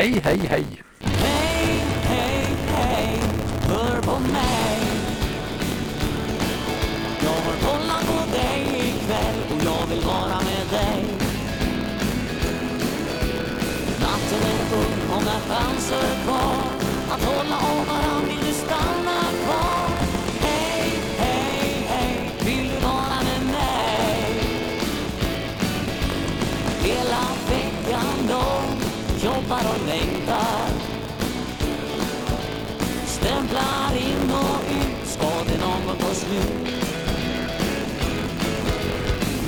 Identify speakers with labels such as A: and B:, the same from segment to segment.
A: Hej, hej, hej!
B: Hej, hej, hej, hör på mig Jag har kollat på dig ikväll och jag vill vara med dig Natten är ung, med chanser kvar Att hålla om varann,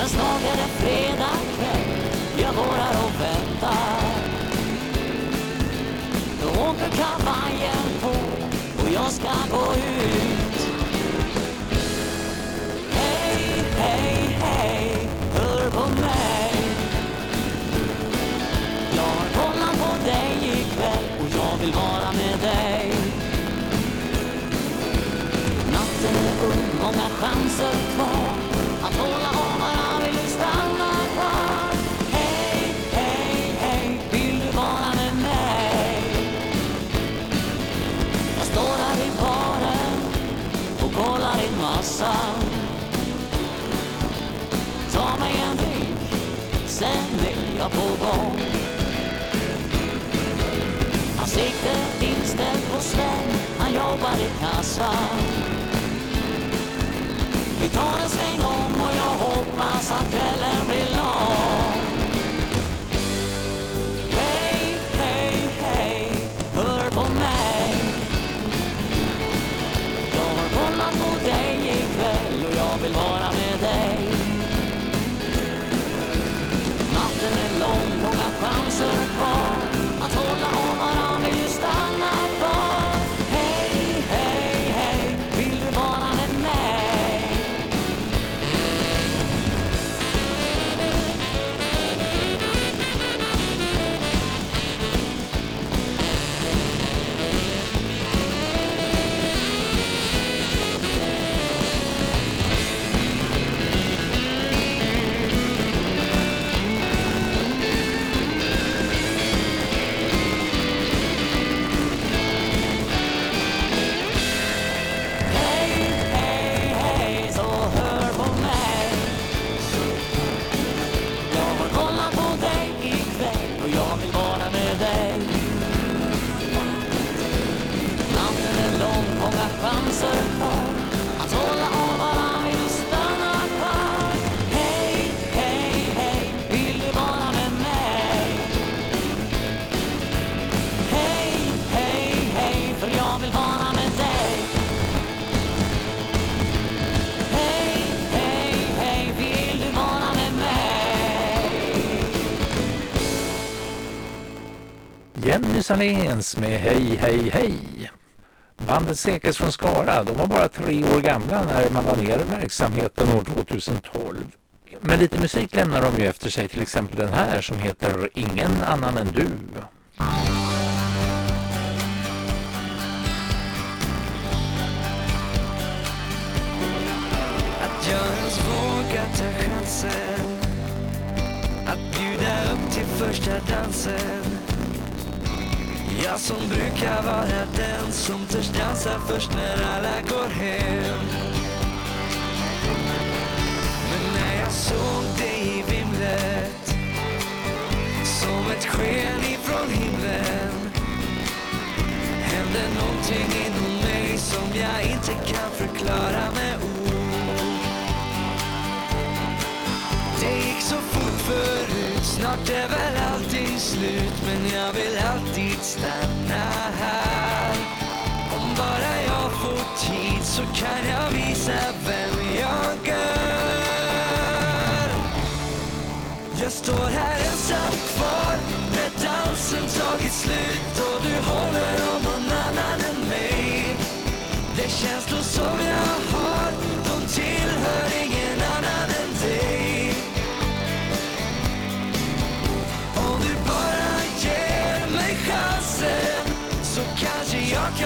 B: Men snart är det fredag kväll, jag går här och väntar. Då åker kavajen på och jag ska gå ut. Hej, hej, hej, hör på mig. Jag har kollat på dig ikväll och jag vill vara med dig. Natten är ung, många chanser kvar. Sen på gång han siktet inställt på Sven, han jobbar i kassan. Vi tar en sväng om
A: Saléns med Hej, hej, hej! Bandet Säkers från Skara, de var bara tre år gamla när man la ner verksamheten år 2012. Men lite musik lämnar de ju efter sig, till exempel den här som heter Ingen annan än du.
C: Att jag ens vågar ta chansen Att bjuda upp till första dansen jag som brukar vara den som törs dansa först när alla går hem. Men när jag såg dig i vimlet Som ett sken ifrån himlen Hände någonting inom mig som jag inte kan förklara med ord. Det gick så fort förut, snart är väl allting slut Men jag vill alltid stanna här. Om bara jag får tid så kan jag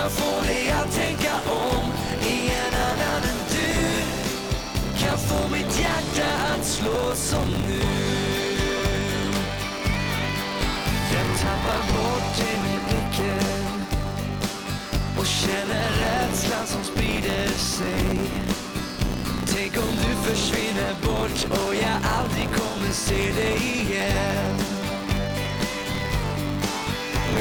C: kan få dig att tänka om Ingen annan än du kan få mitt hjärta att slå som nu Jag tappar bort dig i blicken och känner rädslan som sprider sig Tänk om du försvinner bort och jag aldrig kommer se dig igen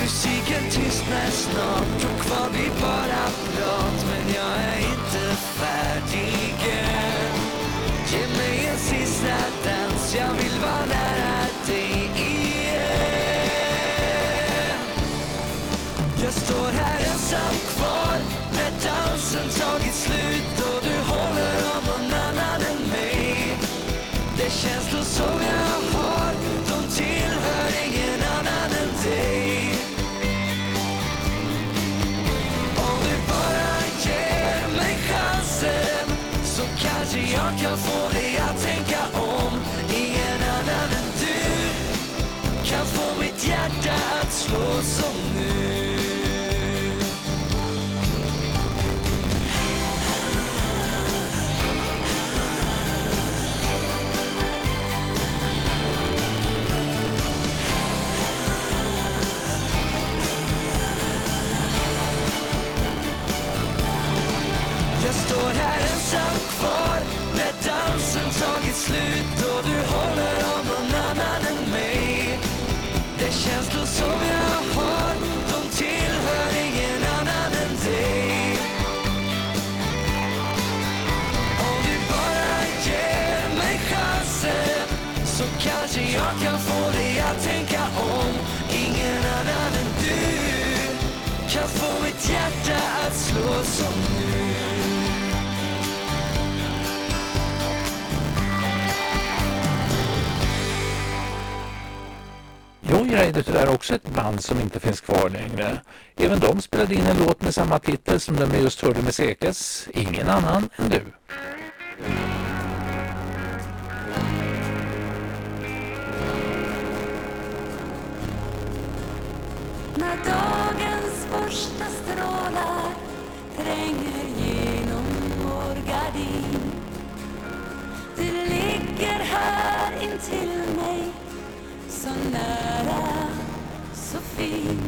C: Musiken tystnar snart. Och kvar blir bara prat. Men jag är inte färdig än Ge mig en sista dans, jag vill vara nära dig igen. Jag står här ensam kvar. När dansen tagit slut. Och du håller om någon annan än mig. Det är känslor som jag jag kan få dig att tänka om Ingen annan än du. Kan få mitt hjärta att slå som kan få mitt hjärta att slå som nu
A: Joyride är tyvärr också ett band som inte finns kvar längre. Även de spelade in en låt med samma titel som den vi just hörde med Sekes, Ingen annan än du.
D: När till mig så nära, så fin.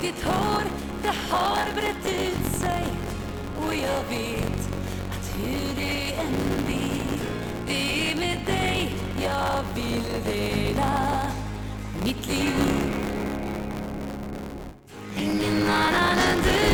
D: Ditt hår, det har brett ut sig och jag vet att hur det än blir Det är med dig jag vill dela mitt liv. Ingen annan än du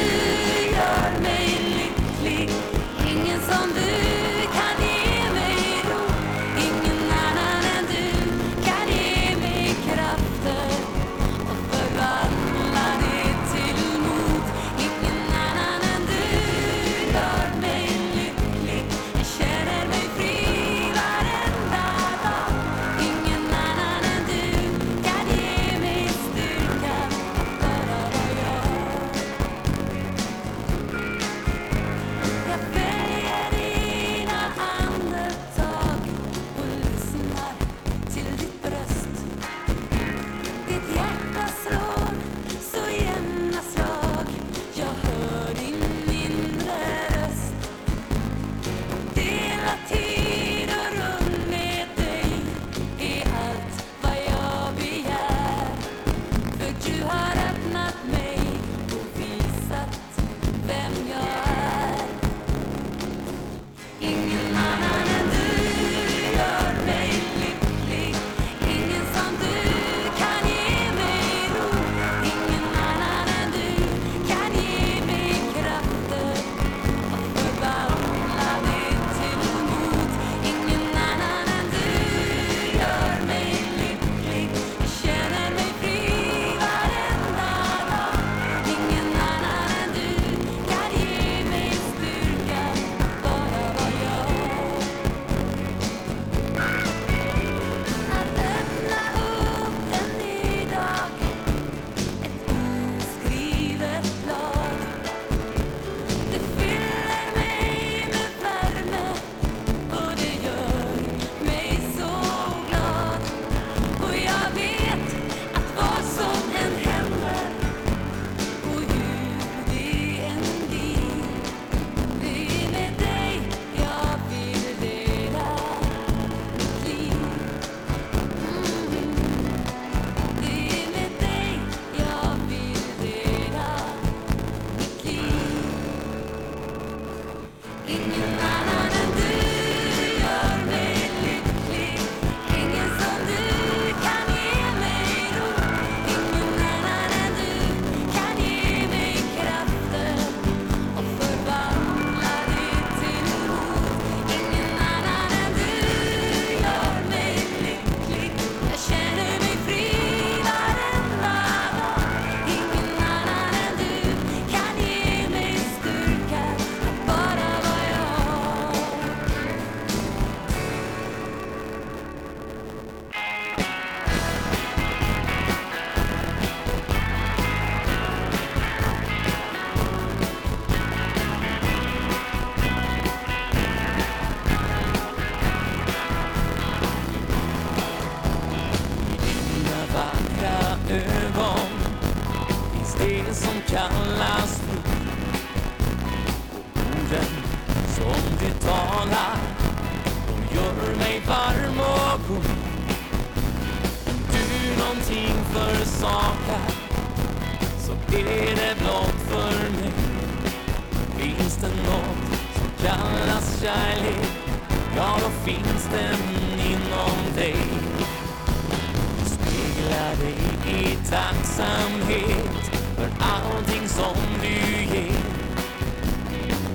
D: som du
B: ger.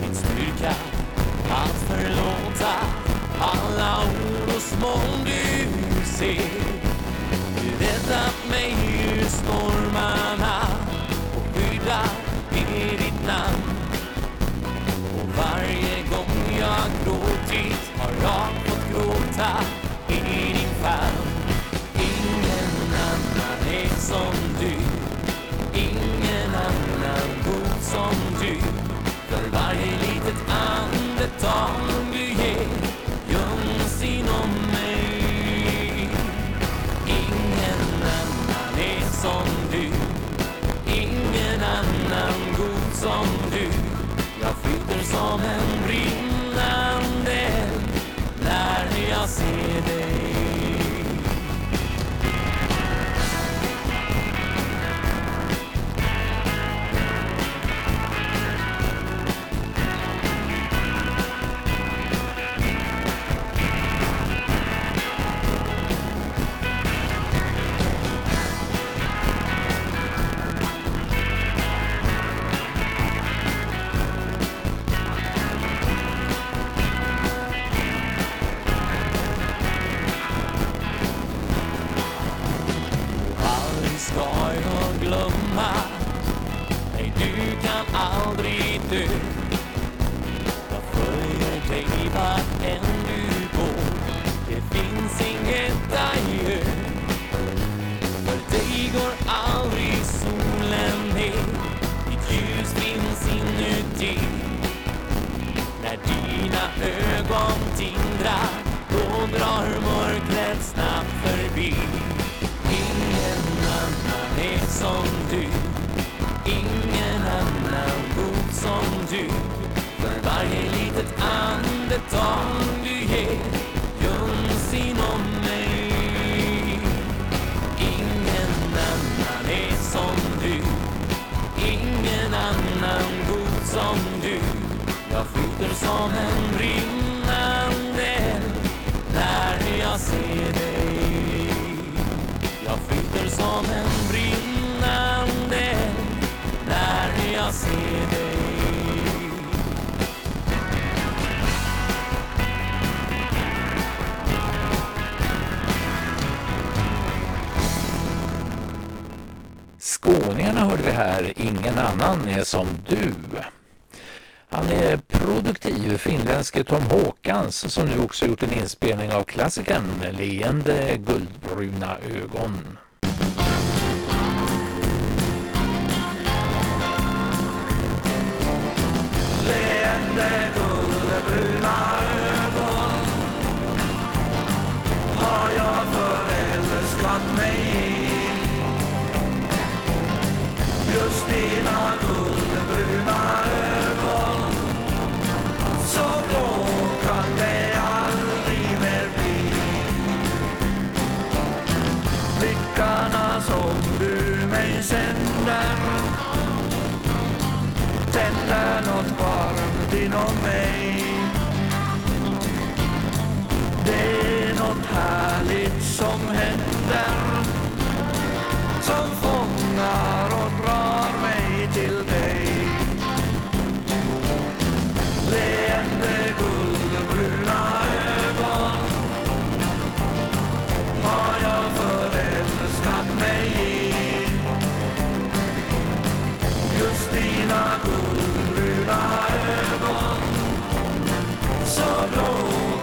B: Min styrka att förlåta alla orosmoln du ser. Du räddat andetag ögon tindrar. Då drar mörkret snabbt förbi. Ingen annan är som du. Ingen annan god som du. För varje litet andetag du ger göms inom mig. Ingen annan är som du. Ingen annan god som du. Jag flyter som en
A: Skåningarna hörde vi här, ingen annan är som du. Han är produktiv finländske Tom Håkans som nu också gjort en inspelning av klassikern Leende guldbruna ögon.
E: Leende är något varmt inom mig. Det är något härligt som händer Som fångar så blå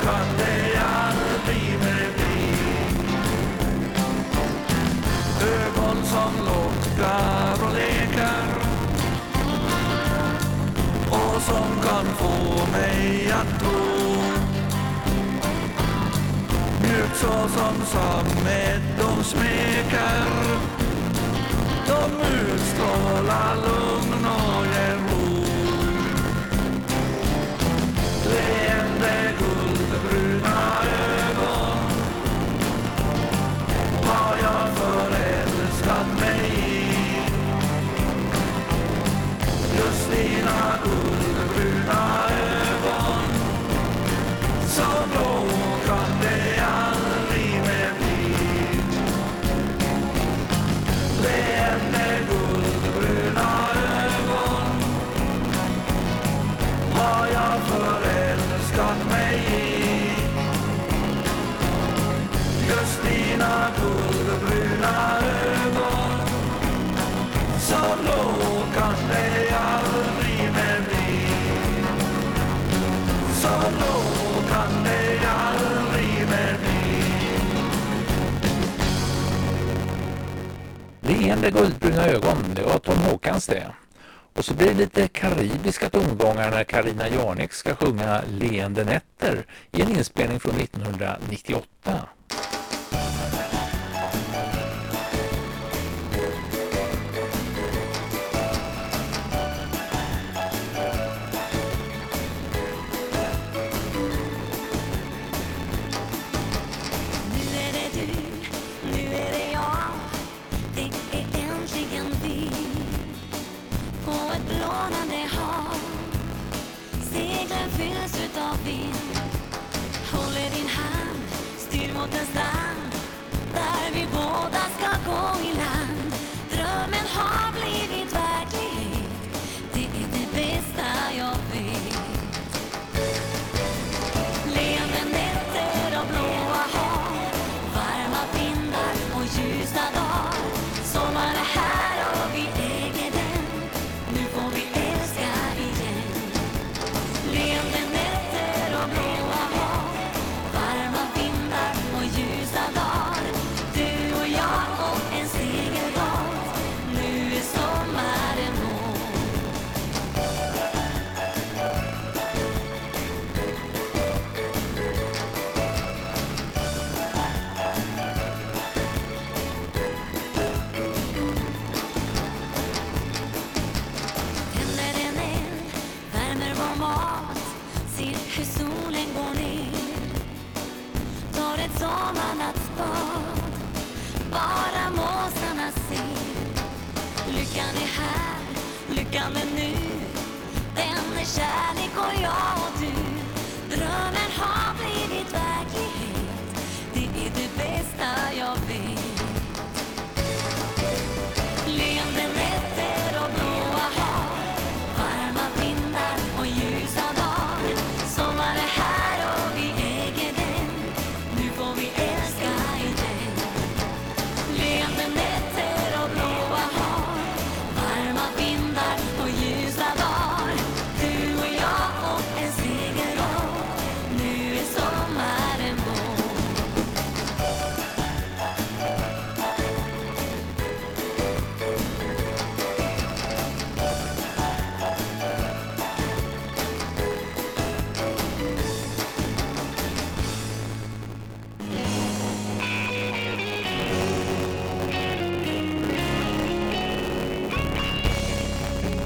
E: kan det aldrig mer bli Ögon som lockar och leker och som kan få mig att tro Mjukt såsom sammet de smeker De utstrålar lugn och ger ro Yeah. Oh. leende guldbruna ögon, det
B: var Tom Håkans det. Och så blir det lite karibiska tongångar när Karina Jarnek ska sjunga Leende nätter i en inspelning från 1998.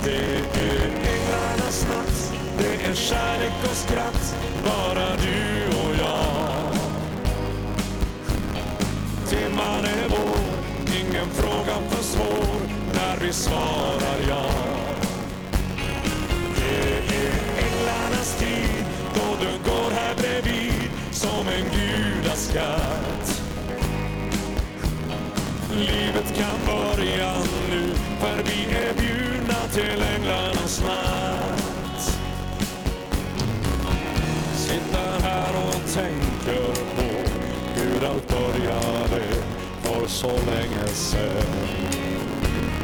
F: Det är
G: änglarnas natt, det är kärlek och skratt, bara du och jag. Timman är vår, ingen fråga för svår, när vi svarar ja. Det är änglarnas tid, då du går här bredvid, som en gudaskatt. Livet kan börja tänker på hur allt började för så länge sen.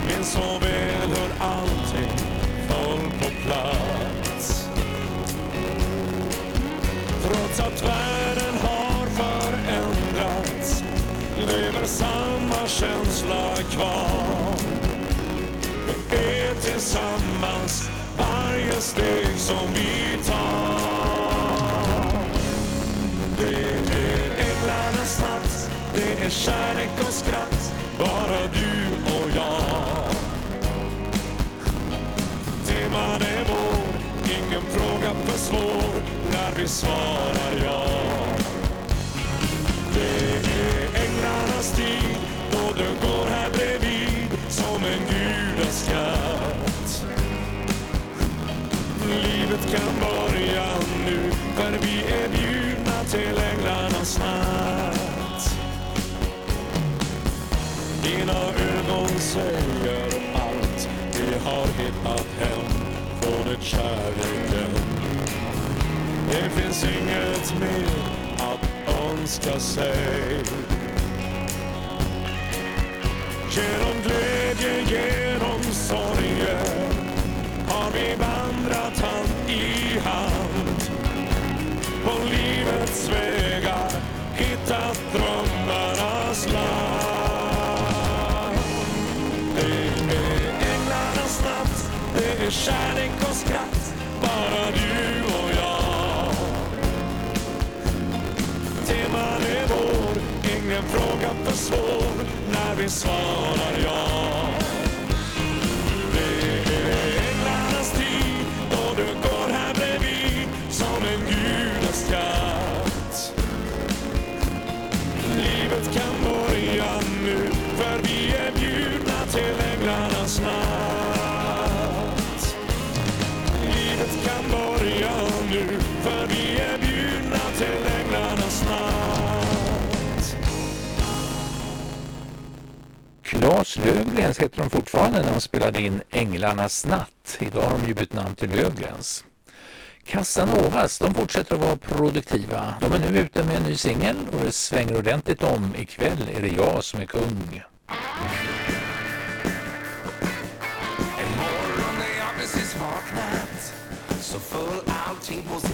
G: Minns så väl hur allting föll på plats. Trots att världen har förändrats lever samma känsla kvar. Vi är tillsammans varje steg som vi tar. är kärlek och skratt, bara du och jag. Teman är vår, ingen fråga för svår när vi svarar ja. Det är änglarnas tid och du går här bredvid som en gudaskatt. Livet kan börja nu, för vi är bjudna till änglarnas namn. Säger allt vi har hittat hem från ett kärleken. Det finns inget mer att önska sig. Genom glädje, genom sorger har vi vandrat hand i hand. På livets vägar hittat kärlek och skratt, bara du och jag. Teman är vår, ingen fråga för svår när vi svarar ja.
A: Claes Lövgrens de fortfarande när de spelade in Änglarnas natt. Idag har de ju bytt namn till Lövgrens. Casanovas, de fortsätter att vara produktiva. De är nu ute med en ny singel och det svänger ordentligt om. Ikväll är det jag som är kung.
H: En morgon när jag precis vaknat så föll allting på sin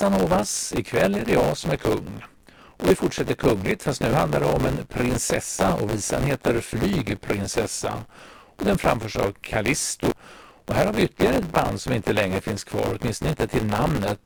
A: Casanovas, ikväll är det jag som är kung. Och vi fortsätter kungligt fast nu handlar det om en prinsessa och visan heter Flygprinsessa. och den framförs av Callisto. Och här har vi ytterligare ett band som inte längre finns kvar, åtminstone inte till namnet.